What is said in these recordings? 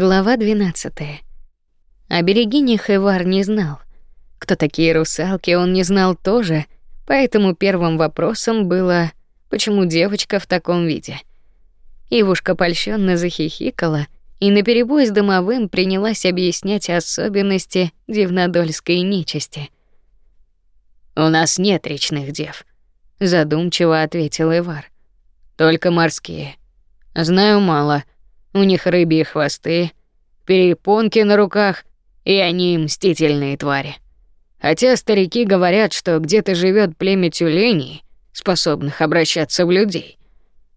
Глава 12. О берегине Хэвар не знал. Кто такие русалки, он не знал тоже, поэтому первым вопросом было, почему девочка в таком виде. Ивушка польщённо захихикала и наперебой с домовым принялась объяснять особенности дивнодольской нечисти. «У нас нет речных дев», — задумчиво ответил Ивар. «Только морские. Знаю мало». У них рыбьи хвосты, перепонки на руках, и они мстительные твари. Хотя старики говорят, что где-то живет племя тюленей, способных обращаться в людей.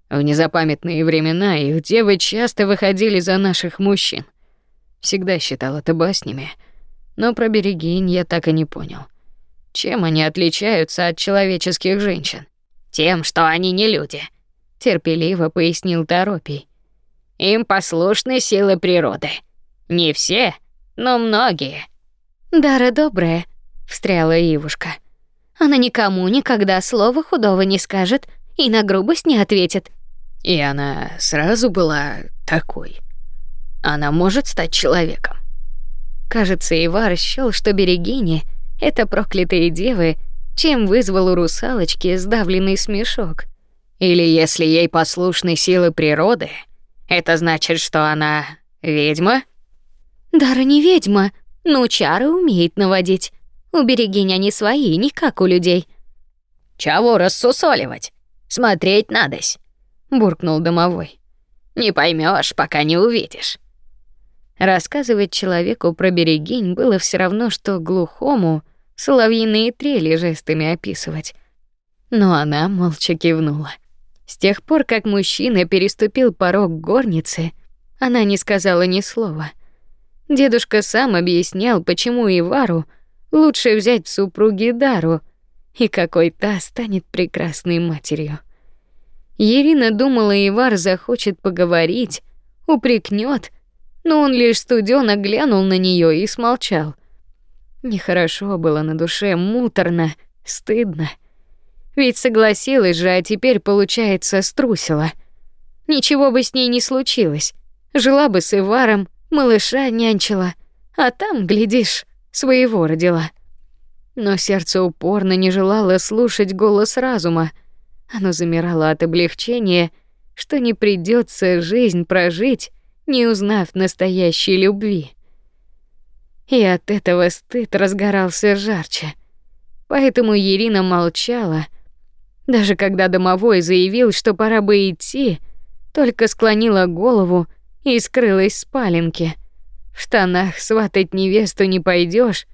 В незапамятные времена их девы часто выходили за наших мужчин. Всегда считал это баснями, но про берегинь я так и не понял. Чем они отличаются от человеческих женщин? Тем, что они не люди, терпеливо пояснил Торопий. Им послушны силы природы. Не все, но многие. Дара добрая, встряла Ивушка. Она никому никогда слова худого не скажет и на грубость не ответит. И она сразу была такой. Она может стать человеком. Кажется, Ивар счёл, что берегини — это проклятые девы, чем вызвал у русалочки сдавленный смешок. Или если ей послушны силы природы — это значит, что она ведьма? Дара не ведьма, но чары умеет наводить. У берегинь они свои, не как у людей. Чего рассусоливать? Смотреть надось, буркнул домовой. Не поймешь, пока не увидишь. Рассказывать человеку про берегинь было все равно что глухому соловьиные трели жестами описывать. Но она молча кивнула. С тех пор, как мужчина переступил порог горницы, она не сказала ни слова. Дедушка сам объяснял, почему Ивару лучше взять в супруги Дару, и какой та станет прекрасной матерью. Ирина думала, Ивар захочет поговорить, упрекнет, но он лишь студёно глянул на нее и смолчал. Нехорошо было на душе, муторно, стыдно. Ведь согласилась же, а теперь, получается, струсила. Ничего бы с ней не случилось. Жила бы с Иваром, малыша нянчила, а там, глядишь, своего родила. Но сердце упорно не желало слушать голос разума. Оно замирало от облегчения, что не придется жизнь прожить, не узнав настоящей любви. И от этого стыд разгорался жарче. Поэтому Ирина молчала, даже когда домовой заявил, что пора бы идти, только склонила голову и скрылась в спаленке. В штанах сватать невесту не пойдешь,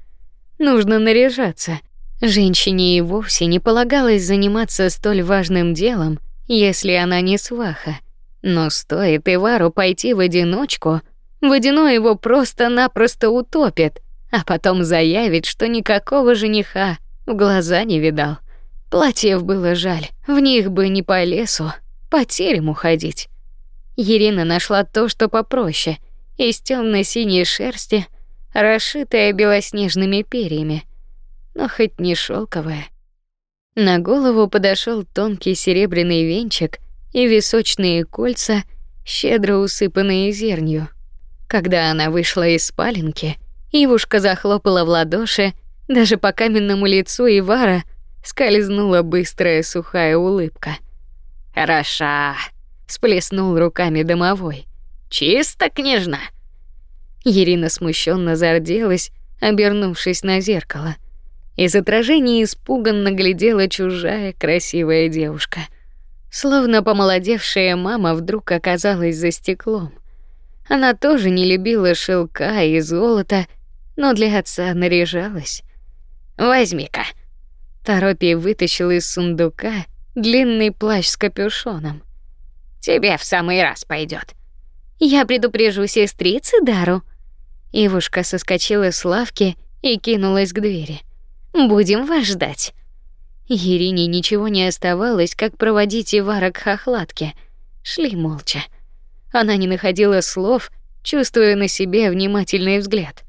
нужно наряжаться. Женщине и вовсе не полагалось заниматься столь важным делом, если она не сваха. Но стоит Ивару пойти в одиночку, водяной его просто-напросто утопит, а потом заявит, что никакого жениха в глаза не видал. Платьев было жаль, в них бы не по лесу, по терему ходить. Ирина нашла то, что попроще, из темно-синей шерсти, расшитая белоснежными перьями, но хоть не шелковая. На голову подошел тонкий серебряный венчик и височные кольца, щедро усыпанные зернью. Когда она вышла из спаленки, Ивушка захлопала в ладоши, даже по каменному лицу Ивара — скользнула быстрая сухая улыбка. «Хороша!» — сплеснул руками домовой. «Чисто, княжна!» Ирина смущенно зарделась, обернувшись на зеркало. Из отражения испуганно глядела чужая красивая девушка. Словно помолодевшая мама вдруг оказалась за стеклом. Она тоже не любила шелка и золота, но для отца наряжалась. «Возьми-ка», Торопий вытащил из сундука длинный плащ с капюшоном. Тебе в самый раз пойдет. Я предупрежу сестрицы Дару. Ивушка соскочила с лавки и кинулась к двери. Будем вас ждать. Ирине ничего не оставалось, как проводить Ивара к хохлатке. Шли молча. Она не находила слов, чувствуя на себе внимательный взгляд.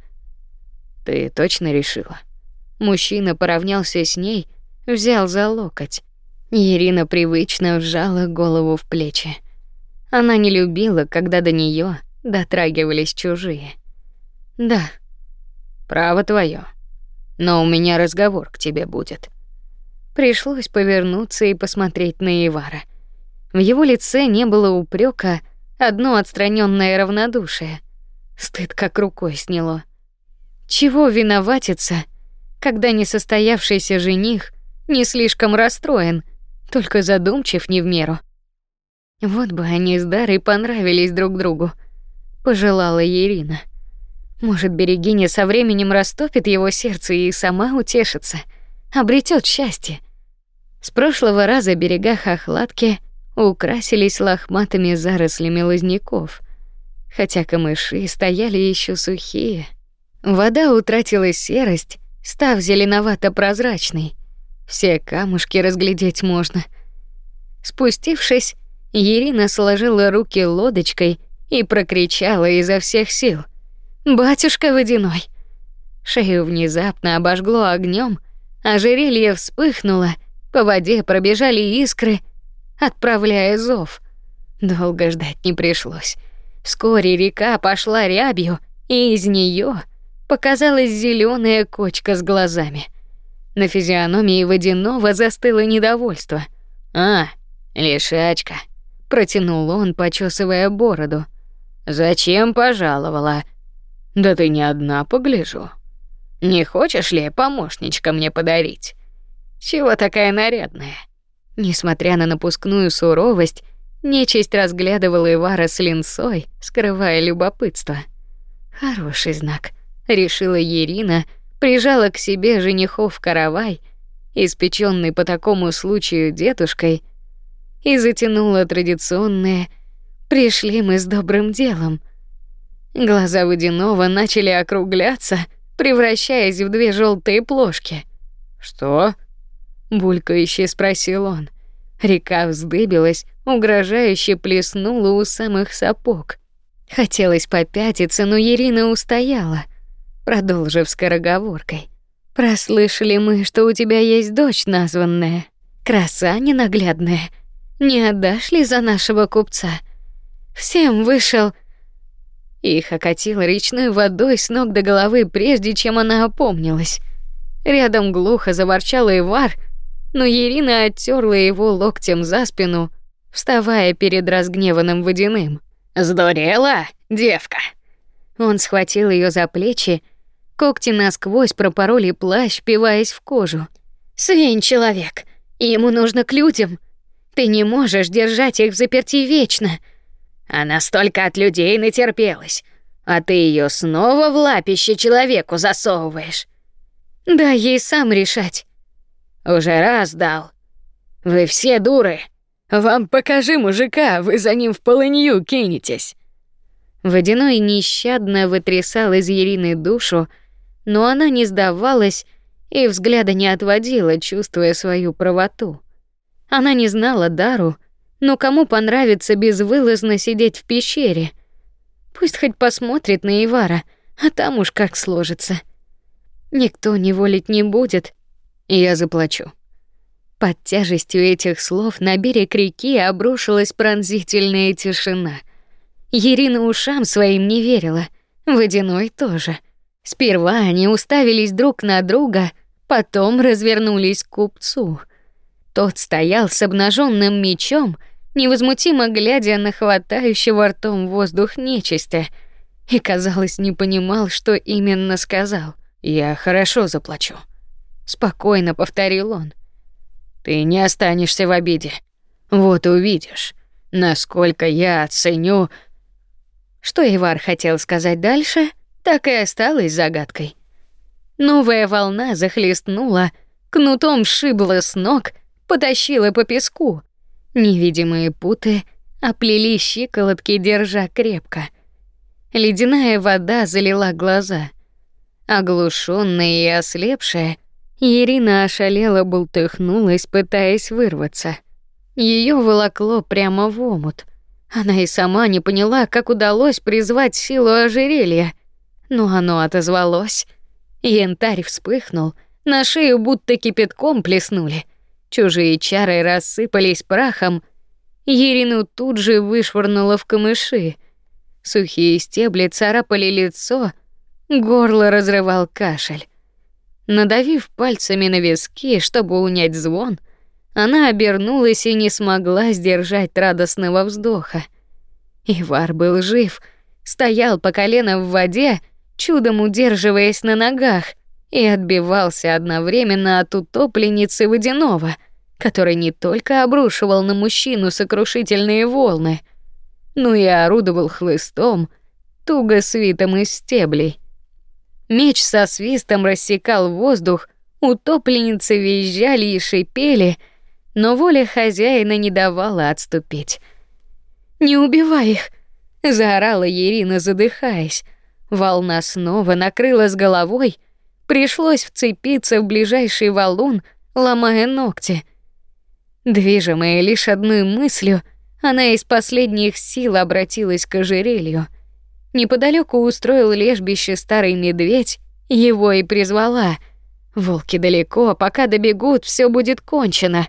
Ты точно решила? Мужчина поравнялся с ней, взял за локоть. Ирина привычно вжала голову в плечи. Она не любила, когда до нее дотрагивались чужие. Да. Право твое. Но у меня разговор к тебе будет. Пришлось повернуться и посмотреть на Ивара. В его лице не было упрека, одно отстраненное равнодушие. Стыд как рукой сняло. Чего виноватиться, когда несостоявшийся жених не слишком расстроен, только задумчив не в меру. Вот бы они с Дарой понравились друг другу, пожелала Ирина. Может, Берегиня со временем растопит его сердце и сама утешится, обретет счастье. С прошлого раза берега Хохладки украсились лохматыми зарослями лозняков, хотя камыши стояли еще сухие. Вода утратила серость, став зеленовато-прозрачной. Все камушки разглядеть можно. Спустившись, Ирина сложила руки лодочкой и прокричала изо всех сил: "Батюшка водяной!" Шею внезапно обожгло огнем, а жерелье вспыхнуло, по воде пробежали искры, отправляя зов. Долго ждать не пришлось. Вскоре река пошла рябью, и из нее показалась зеленая кочка с глазами. На физиономии водяного застыло недовольство. А, лишачка, протянул он, почесывая бороду. Зачем пожаловала? Да ты не одна, погляжу. Не хочешь ли помощничка мне подарить? Чего такая нарядная? Несмотря на напускную суровость, нечисть разглядывала Ивара с линцой, скрывая любопытство. Хороший знак, решила Ирина, прижала к себе женихов каравай, испечённый по такому случаю дедушкой, и затянула традиционное «Пришли мы с добрым делом». Глаза Водянова начали округляться, превращаясь в две желтые плошки. «Что?» — булькающе спросил он. Река вздыбилась, угрожающе плеснула у самых сапог. Хотелось попятиться, но Ирина устояла, продолжив скороговоркой. «Прослышали мы, что у тебя есть дочь названная, краса ненаглядная. Не отдашь ли за нашего купца? Всем вышел...» Их окатило речной водой с ног до головы, прежде чем она опомнилась. Рядом глухо заворчал Ивар, но Ирина оттерла его локтем за спину, вставая перед разгневанным водяным. «Сдурела, девка!» Он схватил ее за плечи, когти насквозь пропороли плащ, впиваясь в кожу. «Свинь человек, ему нужно к людям!» Ты не можешь держать их в заперти вечно. Она столько от людей натерпелась, а ты ее снова в лапище человеку засовываешь. Да ей сам решать. Уже раз дал. Вы все дуры. Вам покажи мужика, вы за ним в полынью кинетесь. Водяной нещадно вытрясал из Ирины душу, но она не сдавалась и взгляда не отводила, чувствуя свою правоту. Она не знала Дару, но кому понравится безвылазно сидеть в пещере? Пусть хоть посмотрит на Ивара, а там уж как сложится. Никто не волить не будет, и я заплачу. Под тяжестью этих слов на берег реки обрушилась пронзительная тишина. Ирина ушам своим не верила, водяной тоже. Сперва они уставились друг на друга, потом развернулись к купцу — тот стоял с обнаженным мечом, невозмутимо глядя на хватающего ртом воздух нечисти, и, казалось, не понимал, что именно сказал. «Я хорошо заплачу», — спокойно повторил он. «Ты не останешься в обиде. Вот увидишь, насколько я оценю...» Что Ивар хотел сказать дальше, так и осталось загадкой. Новая волна захлестнула, кнутом шибла с ног, потащила по песку. Невидимые путы оплели щиколотки, держа крепко. Ледяная вода залила глаза. Оглушённая и ослепшая, Ирина ошалела бултыхнулась, пытаясь вырваться. Ее волокло прямо в омут. Она и сама не поняла, как удалось призвать силу ожерелья, но оно отозвалось. Янтарь вспыхнул, на шею будто кипятком плеснули. Чужие чары рассыпались прахом. Ерину тут же вышвырнуло в камыши. Сухие стебли царапали лицо, горло разрывал кашель. Надавив пальцами на виски, чтобы унять звон, она обернулась и не смогла сдержать радостного вздоха. Ивар был жив, стоял по колено в воде, чудом удерживаясь на ногах, и отбивался одновременно от утопленницы водяного, который не только обрушивал на мужчину сокрушительные волны, но и орудовал хлыстом, туго свитым из стеблей. Меч со свистом рассекал воздух, утопленницы визжали и шипели, но воля хозяина не давала отступить. «Не убивай их!» — заорала Ирина, задыхаясь. Волна снова накрыла с головой, пришлось вцепиться в ближайший валун, ломая ногти. Движимая лишь одной мыслью, она из последних сил обратилась к ожерелью — Неподалеку устроил лежбище старый медведь, его и призвала. Волки далеко, пока добегут, все будет кончено.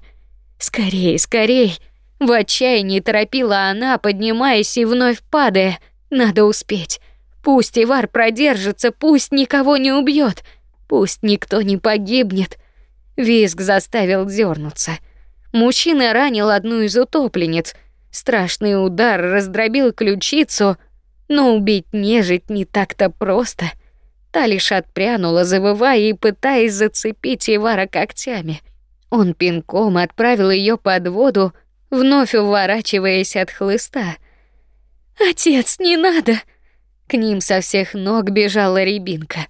Скорей, скорей! В отчаянии торопила она, поднимаясь и вновь падая. Надо успеть. Пусть Ивар продержится, пусть никого не убьет, пусть никто не погибнет. Визг заставил дернуться. Мужчина ранил одну из утопленниц. Страшный удар раздробил ключицу — но убить нежить не так-то просто. Та лишь отпрянула, завывая и пытаясь зацепить Ивара когтями. Он пинком отправил ее под воду, вновь уворачиваясь от хлыста. «Отец, не надо!» К ним со всех ног бежала рябинка.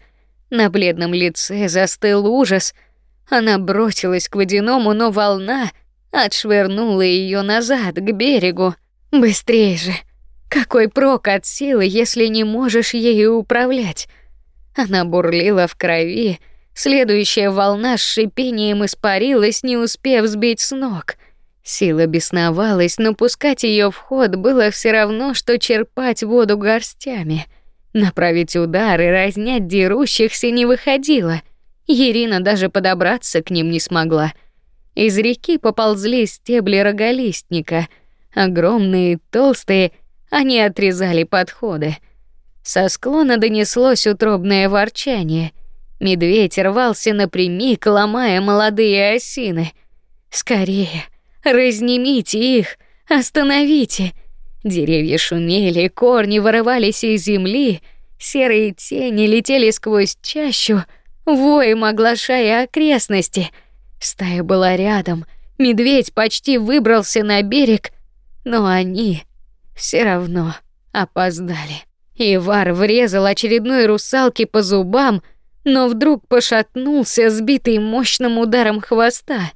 На бледном лице застыл ужас. Она бросилась к водяному, но волна отшвырнула ее назад, к берегу. «Быстрее же!» Какой прок от силы, если не можешь ею управлять? Она бурлила в крови, следующая волна с шипением испарилась, не успев сбить с ног. Сила бесновалась, но пускать ее в ход было все равно, что черпать воду горстями. Направить удар и разнять дерущихся не выходило. Ирина даже подобраться к ним не смогла. Из реки поползли стебли роголистника, огромные, толстые, они отрезали подходы. Со склона донеслось утробное ворчание. Медведь рвался напрямик, ломая молодые осины. «Скорее, разнимите их, остановите!» Деревья шумели, корни вырывались из земли, серые тени летели сквозь чащу, воем оглашая окрестности. Стая была рядом, медведь почти выбрался на берег, но они все равно опоздали. Ивар врезал очередной русалке по зубам, но вдруг пошатнулся, сбитый мощным ударом хвоста.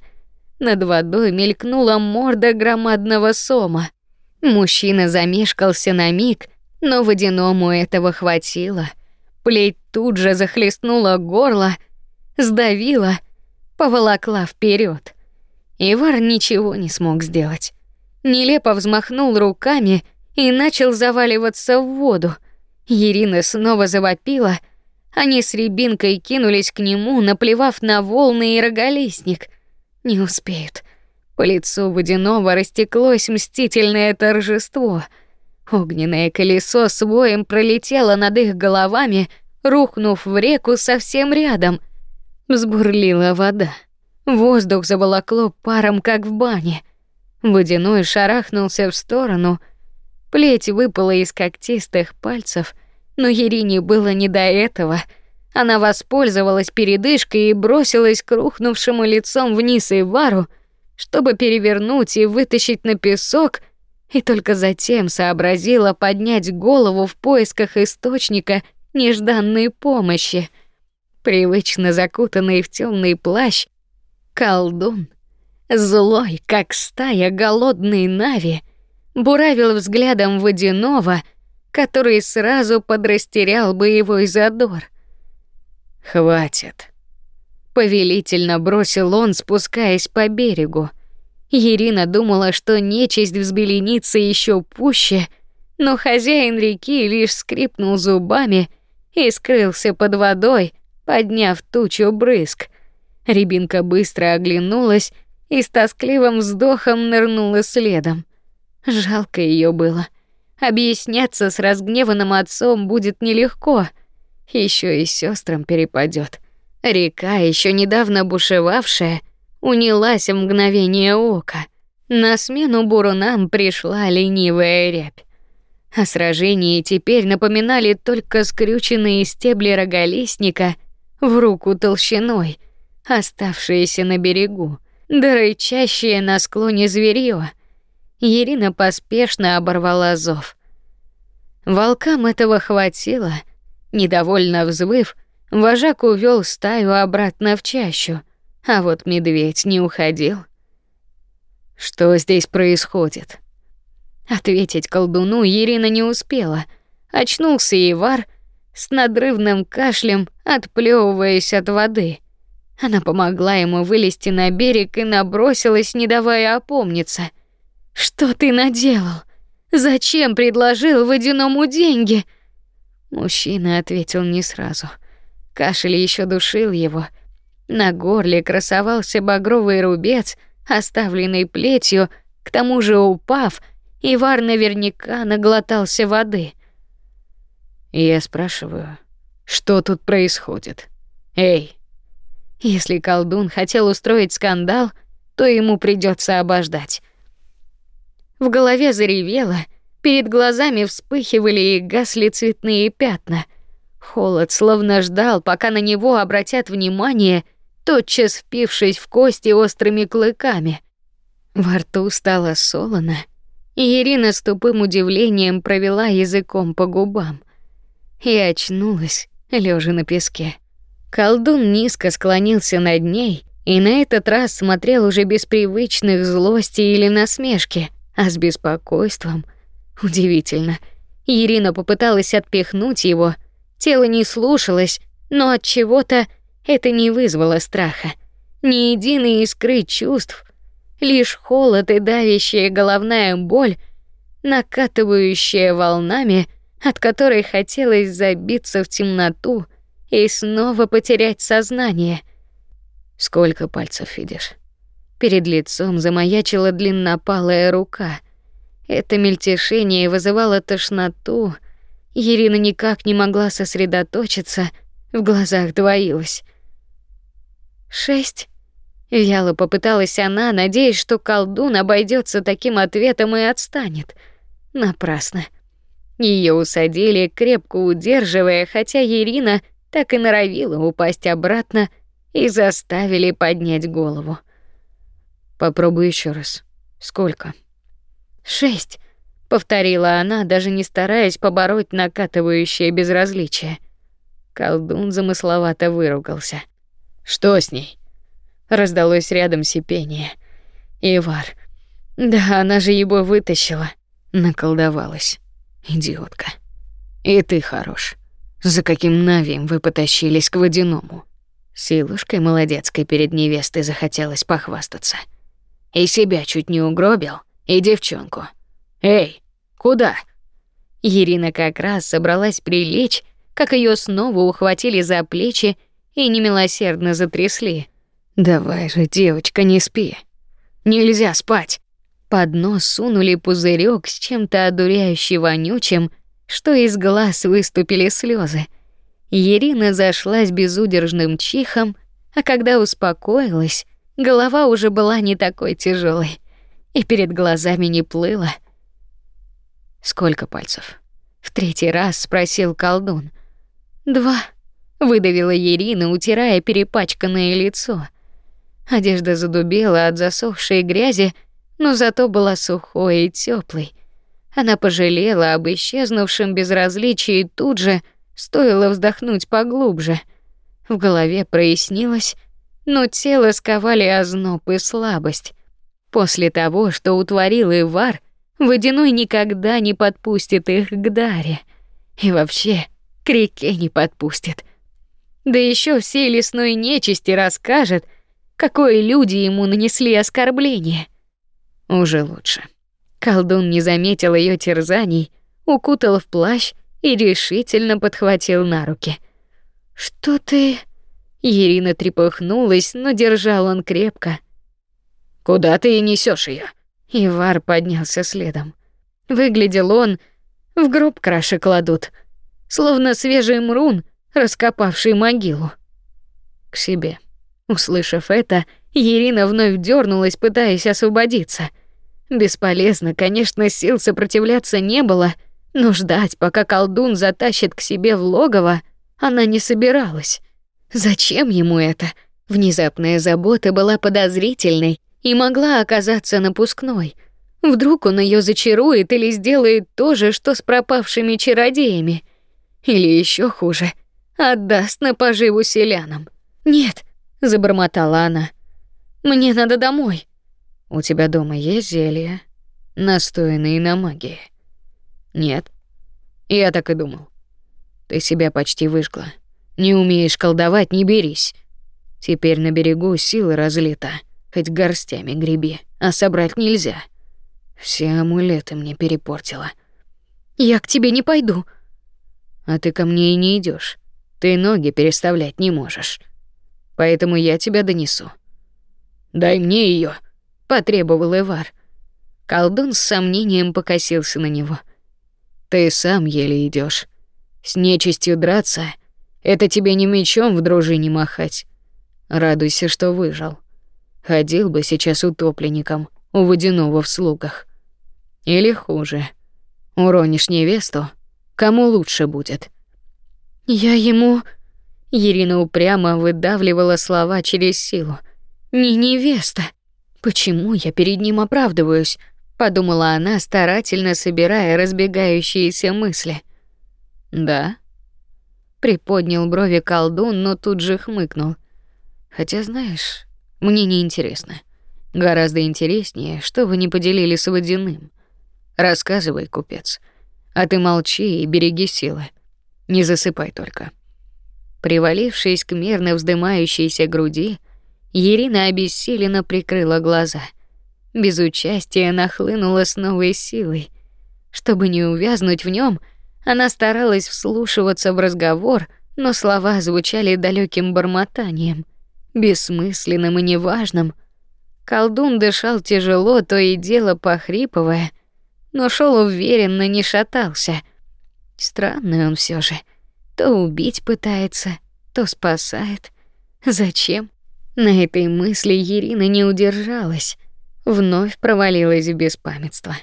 Над водой мелькнула морда громадного сома. Мужчина замешкался на миг, но водяному этого хватило. Плеть тут же захлестнула горло, сдавила, поволокла вперед. Ивар ничего не смог сделать нелепо взмахнул руками и начал заваливаться в воду. Ирина снова завопила. Они с Рябинкой кинулись к нему, наплевав на волны и роголистник. Не успеют. По лицу водяного растеклось мстительное торжество. Огненное колесо с воем пролетело над их головами, рухнув в реку совсем рядом. Взбурлила вода. Воздух заволокло паром, как в бане. Водяной шарахнулся в сторону. Плеть выпала из когтистых пальцев, но Ерине было не до этого. Она воспользовалась передышкой и бросилась к рухнувшему лицом вниз Ивару, чтобы перевернуть и вытащить на песок, и только затем сообразила поднять голову в поисках источника нежданной помощи. Привычно закутанный в темный плащ, колдун злой, как стая голодной нави, буравил взглядом водяного, который сразу подрастерял боевой задор. «Хватит», — повелительно бросил он, спускаясь по берегу. Ирина думала, что нечисть взбеленится еще пуще, но хозяин реки лишь скрипнул зубами и скрылся под водой, подняв тучу брызг. Рябинка быстро оглянулась и с тоскливым вздохом нырнула следом. Жалко ее было. объясняться с разгневанным отцом будет нелегко. Еще и сестрам перепадет. Река, еще недавно бушевавшая, унялась в мгновение ока. На смену бурунам пришла ленивая рябь. О сражении теперь напоминали только скрюченные стебли роголистника в руку толщиной, оставшиеся на берегу, да рычащее на склоне зверьё. Ирина поспешно оборвала зов. Волкам этого хватило. Недовольно взвыв, вожак увёл стаю обратно в чащу, а вот медведь не уходил. Что здесь происходит? Ответить колдуну Ирина не успела. Очнулся Ивар с надрывным кашлем, отплевываясь от воды. Она помогла ему вылезти на берег и набросилась, не давая опомниться. Что ты наделал? Зачем предложил водяному деньги? Мужчина ответил не сразу. Кашель еще душил его. На горле красовался багровый рубец, оставленный плетью, к тому же упав, Ивар наверняка наглотался воды. Я спрашиваю, что тут происходит? Эй, если колдун хотел устроить скандал, то ему придется обождать. В голове заревело, перед глазами вспыхивали и гасли цветные пятна. Холод словно ждал, пока на него обратят внимание, тотчас впившись в кости острыми клыками. Во рту стало солоно, и Ирина с тупым удивлением провела языком по губам и очнулась, лежа на песке. Колдун низко склонился над ней и на этот раз смотрел уже без привычных злости или насмешки, а с беспокойством. Удивительно. Ирина попыталась отпихнуть его, тело не слушалось, но от чего-то это не вызвало страха. Ни единой искры чувств, лишь холод и давящая головная боль, накатывающая волнами, от которой хотелось забиться в темноту и снова потерять сознание. Сколько пальцев видишь? Перед лицом замаячила длиннопалая рука. Это мельтешение вызывало тошноту. Ирина никак не могла сосредоточиться, в глазах двоилось. Шесть. Вяло попыталась она, надеясь, что колдун обойдется таким ответом и отстанет. Напрасно. Ее усадили, крепко удерживая, хотя Ирина так и норовила упасть обратно и заставили поднять голову. Попробуй еще раз. Сколько? Шесть, повторила она, даже не стараясь побороть накатывающее безразличие. Колдун замысловато выругался. Что с ней? Раздалось рядом сипение. Ивар. Да, она же его вытащила. Наколдовалась. Идиотка. И ты хорош. За каким навием вы потащились к водяному? Силушкой молодецкой перед невестой захотелось похвастаться. И себя чуть не угробил, и девчонку. Эй, куда? Ирина как раз собралась прилечь, как ее снова ухватили за плечи и немилосердно затрясли. Давай же, девочка, не спи. Нельзя спать. Под нос сунули пузырек с чем-то одуряюще вонючим, что из глаз выступили слезы. Ирина зашлась безудержным чихом, а когда успокоилась, голова уже была не такой тяжелой, и перед глазами не плыла. Сколько пальцев? В третий раз спросил колдун. Два, выдавила Ирина, утирая перепачканное лицо. Одежда задубела от засохшей грязи, но зато была сухой и теплой. Она пожалела об исчезнувшем безразличии тут же, стоило вздохнуть поглубже. В голове прояснилось, но тело сковали озноб и слабость. После того, что утворил Ивар, водяной никогда не подпустит их к Даре. И вообще, к реке не подпустит. Да еще всей лесной нечисти расскажет, какое люди ему нанесли оскорбление. Уже лучше. Колдун не заметил ее терзаний, укутал в плащ и решительно подхватил на руки. Что ты? Ирина трепыхнулась, но держал он крепко. Куда ты и несешь ее? Ивар поднялся следом. Выглядел он в гроб краши кладут, словно свежий мрун, раскопавший могилу. К себе. Услышав это, Ирина вновь дернулась, пытаясь освободиться. Бесполезно, конечно, сил сопротивляться не было, но ждать, пока колдун затащит к себе в логово, она не собиралась. Зачем ему это? Внезапная забота была подозрительной и могла оказаться напускной. Вдруг он ее зачарует или сделает то же, что с пропавшими чародеями. Или еще хуже, отдаст на поживу селянам. «Нет», — забормотала она, — «мне надо домой». «У тебя дома есть зелья, настоянные на магии?» «Нет». «Я так и думал. Ты себя почти выжгла. Не умеешь колдовать, не берись. Теперь на берегу силы разлита, хоть горстями греби, а собрать нельзя. Все амулеты мне перепортила. Я к тебе не пойду. А ты ко мне и не идешь. Ты ноги переставлять не можешь. Поэтому я тебя донесу. Дай мне ее, потребовал Ивар. Колдун с сомнением покосился на него. Ты сам еле идешь. С нечистью драться — это тебе не мечом в дружине махать. Радуйся, что выжил. Ходил бы сейчас утопленником у водяного в слугах. Или хуже. Уронишь невесту, кому лучше будет? Я ему... Ирина упрямо выдавливала слова через силу. Не невеста. Почему я перед ним оправдываюсь? Подумала она, старательно собирая разбегающиеся мысли. Да. Приподнял брови колдун, но тут же хмыкнул. Хотя, знаешь, мне не интересно. Гораздо интереснее, что вы не поделили с водяным. Рассказывай, купец. А ты молчи и береги силы. Не засыпай только. Привалившись к мерно вздымающейся груди, Ирина обессиленно прикрыла глаза. Без участия нахлынула с новой силой. Чтобы не увязнуть в нем, она старалась вслушиваться в разговор, но слова звучали далеким бормотанием, бессмысленным и неважным — Колдун дышал тяжело, то и дело похрипывая, но шел уверенно, не шатался. Странный он все же. То убить пытается, то спасает. Зачем? На этой мысли Ирина не удержалась, вновь провалилась в беспамятство.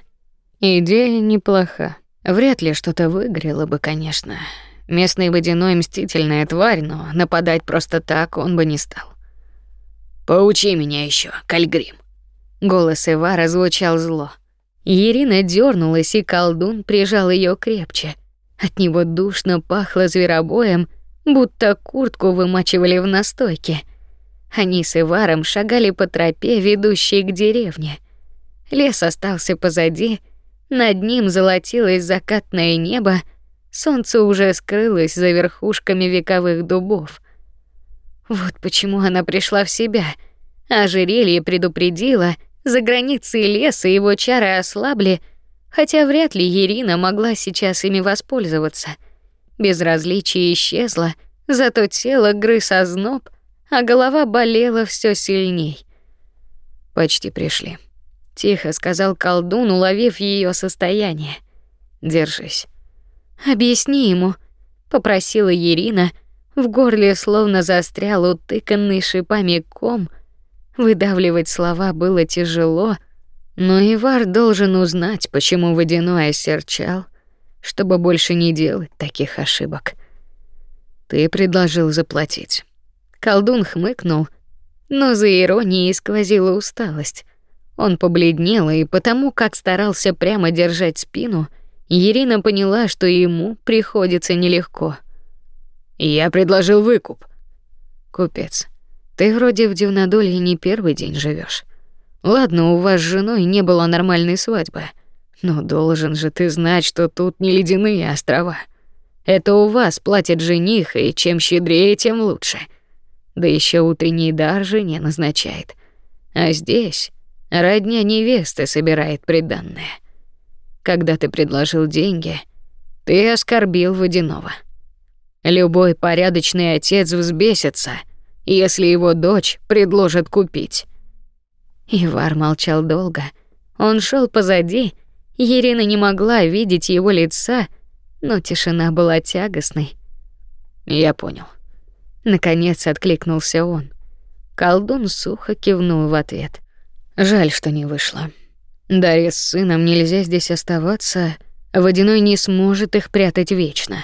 Идея неплоха. Вряд ли что-то выгорело бы, конечно. Местный водяной мстительная тварь, но нападать просто так он бы не стал. Поучи меня еще, Кальгрим. Голос Ивара звучал зло. Ирина дернулась, и колдун прижал ее крепче. От него душно пахло зверобоем, будто куртку вымачивали в настойке. Они с Иваром шагали по тропе, ведущей к деревне. Лес остался позади, над ним золотилось закатное небо, солнце уже скрылось за верхушками вековых дубов. Вот почему она пришла в себя. Ожерелье предупредило, за границей леса его чары ослабли, хотя вряд ли Ирина могла сейчас ими воспользоваться. Безразличие исчезло, зато тело грыз озноб, а голова болела все сильней. Почти пришли. Тихо сказал колдун, уловив ее состояние. Держись. Объясни ему, попросила Ирина, в горле словно застрял утыканный шипами ком. Выдавливать слова было тяжело, но Ивар должен узнать, почему водяной осерчал, чтобы больше не делать таких ошибок. Ты предложил заплатить. Колдун хмыкнул, но за иронией сквозила усталость. Он побледнел, и потому, как старался прямо держать спину, Ирина поняла, что ему приходится нелегко. Я предложил выкуп. Купец, ты вроде в Дивнодолье не первый день живешь. Ладно, у вас с женой не было нормальной свадьбы, но должен же ты знать, что тут не ледяные острова. Это у вас платит жених, и чем щедрее, тем лучше. Да еще утренний дар жене назначает. А здесь родня невесты собирает приданное. Когда ты предложил деньги, ты оскорбил водяного. Любой порядочный отец взбесится, если его дочь предложит купить. Ивар молчал долго. Он шел позади, Ирина не могла видеть его лица, но тишина была тягостной. Я понял. Наконец откликнулся он. Колдун сухо кивнул в ответ. Жаль, что не вышло. Дарья с сыном нельзя здесь оставаться, Водяной не сможет их прятать вечно.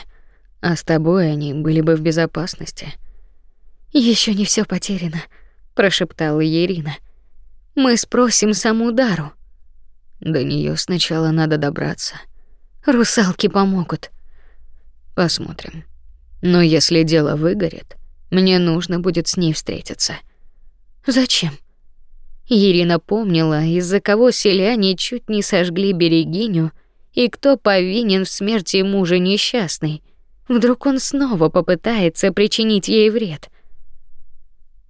А с тобой они были бы в безопасности. Еще не все потеряно, прошептала Ирина. Мы спросим саму Дару. До нее сначала надо добраться. Русалки помогут. Посмотрим. Но если дело выгорит, мне нужно будет с ней встретиться. Зачем? Ирина помнила, из-за кого селяне чуть не сожгли берегиню и кто повинен в смерти мужа несчастной. Вдруг он снова попытается причинить ей вред.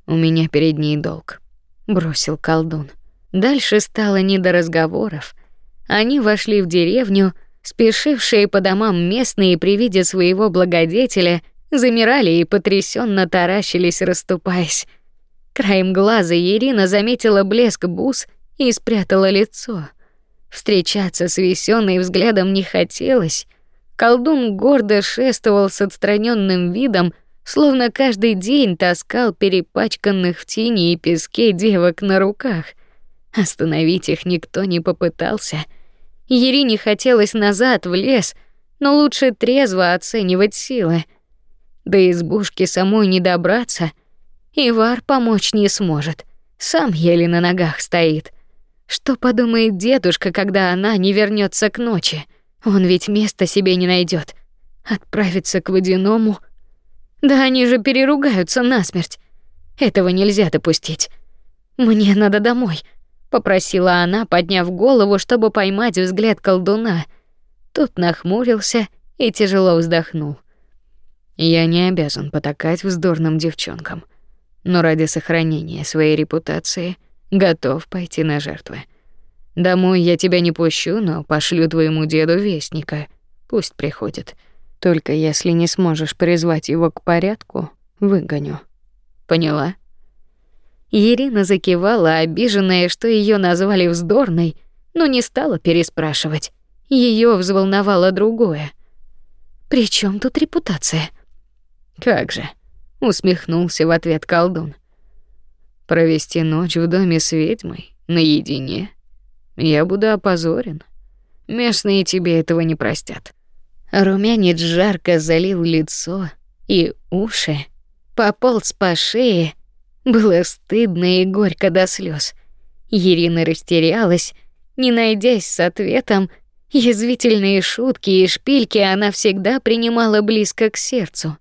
У меня перед ней долг, бросил колдун. Дальше стало не до разговоров. Они вошли в деревню, спешившие по домам местные при виде своего благодетеля замирали и потрясенно таращились, расступаясь. Краем глаза Ирина заметила блеск бус и спрятала лицо. Встречаться с весёной взглядом не хотелось. Колдун гордо шествовал с отстраненным видом, словно каждый день таскал перепачканных в тени и песке девок на руках. Остановить их никто не попытался. Ерине хотелось назад в лес, но лучше трезво оценивать силы. До избушки самой не добраться, и Вар помочь не сможет. Сам еле на ногах стоит. Что подумает дедушка, когда она не вернется к ночи? Он ведь места себе не найдет. Отправиться к водяному? Да они же переругаются насмерть. Этого нельзя допустить. Мне надо домой, попросила она, подняв голову, чтобы поймать взгляд колдуна. Тот нахмурился и тяжело вздохнул. Я не обязан потакать вздорным девчонкам, но ради сохранения своей репутации готов пойти на жертвы. Домой я тебя не пущу, но пошлю твоему деду вестника. Пусть приходит. Только если не сможешь призвать его к порядку, выгоню. Поняла? Ирина закивала, обиженная, что ее назвали вздорной, но не стала переспрашивать. Ее взволновало другое. При чем тут репутация? Как же, усмехнулся в ответ колдун. Провести ночь в доме с ведьмой наедине. Я буду опозорен. Местные тебе этого не простят. Румянец жарко залил лицо и уши, пополз по шее. Было стыдно и горько до слез. Ирина растерялась, не найдясь с ответом. Язвительные шутки и шпильки она всегда принимала близко к сердцу.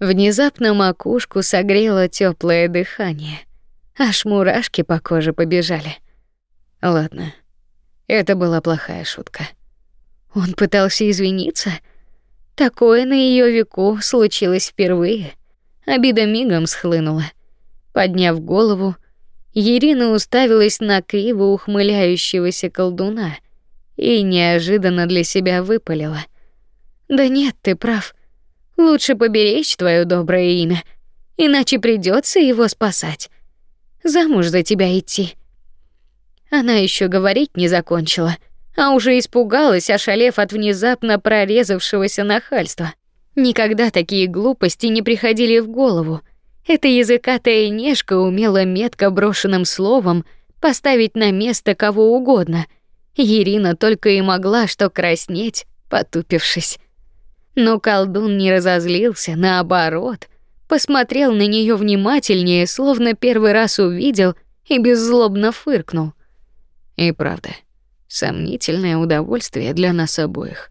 Внезапно макушку согрело теплое дыхание. Аж мурашки по коже побежали. Ладно. Это была плохая шутка. Он пытался извиниться. Такое на ее веку случилось впервые. Обида мигом схлынула. Подняв голову, Ирина уставилась на криво ухмыляющегося колдуна и неожиданно для себя выпалила: "Да нет, ты прав. Лучше поберечь твое доброе имя, иначе придется его спасать" замуж за тебя идти. Она еще говорить не закончила, а уже испугалась, ошалев от внезапно прорезавшегося нахальства. Никогда такие глупости не приходили в голову. Эта языкатая нежка умела метко брошенным словом поставить на место кого угодно. Ирина только и могла что краснеть, потупившись. Но колдун не разозлился, наоборот, посмотрел на нее внимательнее, словно первый раз увидел и беззлобно фыркнул. И правда, сомнительное удовольствие для нас обоих.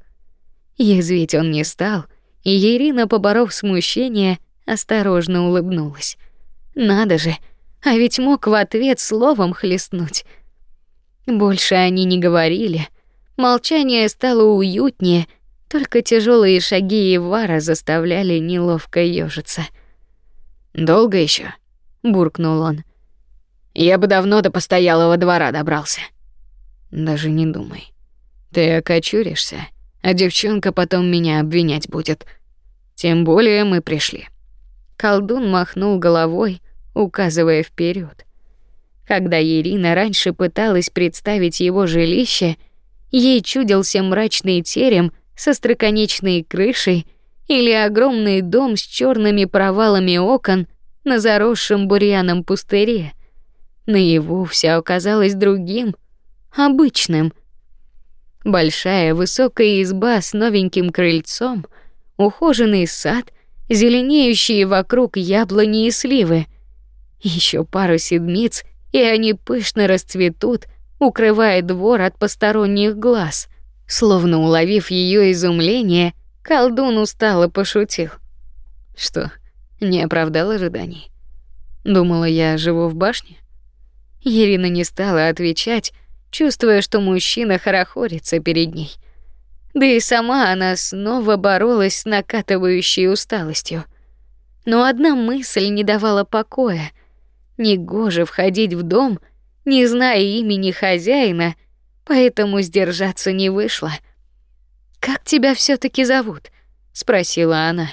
Язвить он не стал, и Ирина, поборов смущение, осторожно улыбнулась. Надо же, а ведь мог в ответ словом хлестнуть. Больше они не говорили. Молчание стало уютнее, только тяжелые шаги Ивара заставляли неловко ёжиться. Долго еще? буркнул он. Я бы давно до постоялого двора добрался. Даже не думай. Ты окочуришься, а девчонка потом меня обвинять будет. Тем более мы пришли. Колдун махнул головой, указывая вперед. Когда Ирина раньше пыталась представить его жилище, Ей чудился мрачный терем со строконечной крышей или огромный дом с черными провалами окон на заросшем бурьяном пустыре. Наяву все оказалось другим, обычным. Большая высокая изба с новеньким крыльцом, ухоженный сад, зеленеющие вокруг яблони и сливы. Еще пару седмиц, и они пышно расцветут, укрывая двор от посторонних глаз. Словно уловив ее изумление, колдун устало пошутил. Что, не оправдал ожиданий? Думала, я живу в башне? Ирина не стала отвечать, чувствуя, что мужчина хорохорится перед ней. Да и сама она снова боролась с накатывающей усталостью. Но одна мысль не давала покоя. Негоже входить в дом, не зная имени хозяина, поэтому сдержаться не вышло. Как тебя все таки зовут? спросила она.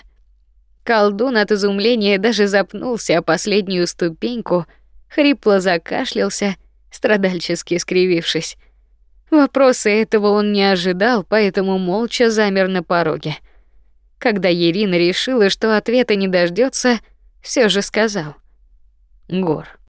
Колдун от изумления даже запнулся о последнюю ступеньку, хрипло закашлялся, страдальчески скривившись. Вопроса этого он не ожидал, поэтому молча замер на пороге. Когда Ирина решила, что ответа не дождется, все же сказал: "Гор".